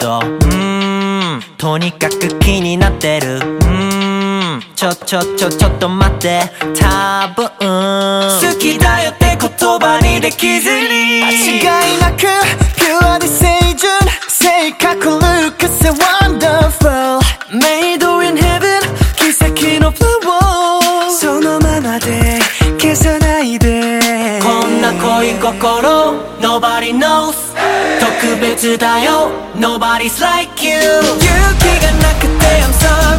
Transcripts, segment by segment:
どうーん。とにかく気になってる。うーん。ちょちょちょちょっと待って。多分。好きだよって言葉にできずにな恋心 Nobody knows 特別だよ Nobody's like you 勇気がなくて I'm sorry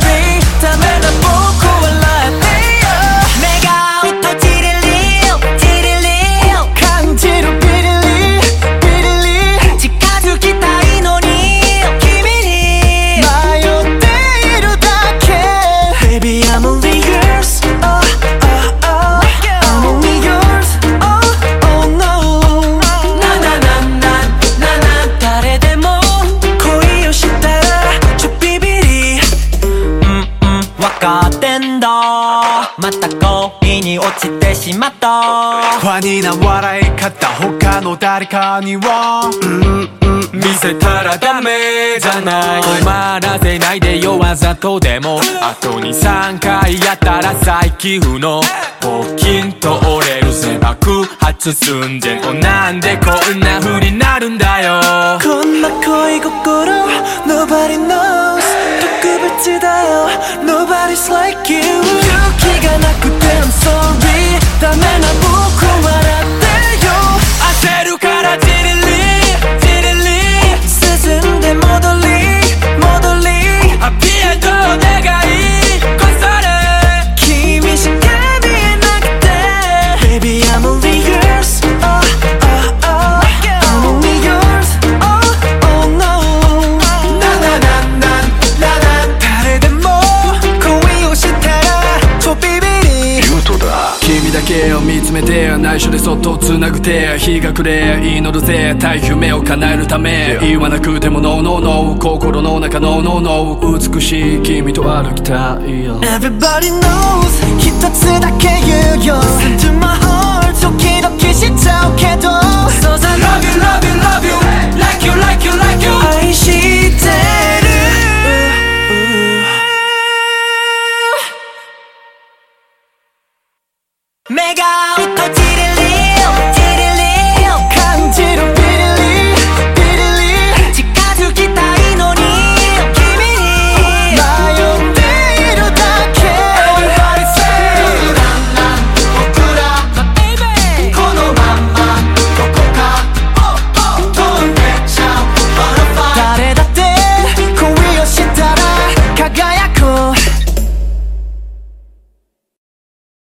また恋に落ちてしまった。ファニーな笑い方他の誰かには。見せたらダメじゃない。困らせないでよわざとでも。あと23回やったら再起不能。ポキンと折れるせ爆発寸前おなんでこんな風になるんだよ。こんな恋心 Nobody knows 特別だよ Nobody's like you 勇気がなくて I'm sorry ダメな僕笑っめて内緒でそっと繋ぐ手日が暮れ祈るぜ大夢を叶えるため言わなくてもノーノーノー心の中のノーノー美しい君と歩きたいよ。Everybody knows 一つだけ言うよ。Listen to my heart ドキドキしちゃうけど。So I love you love you love you. Like you like you like you. 愛してる。目が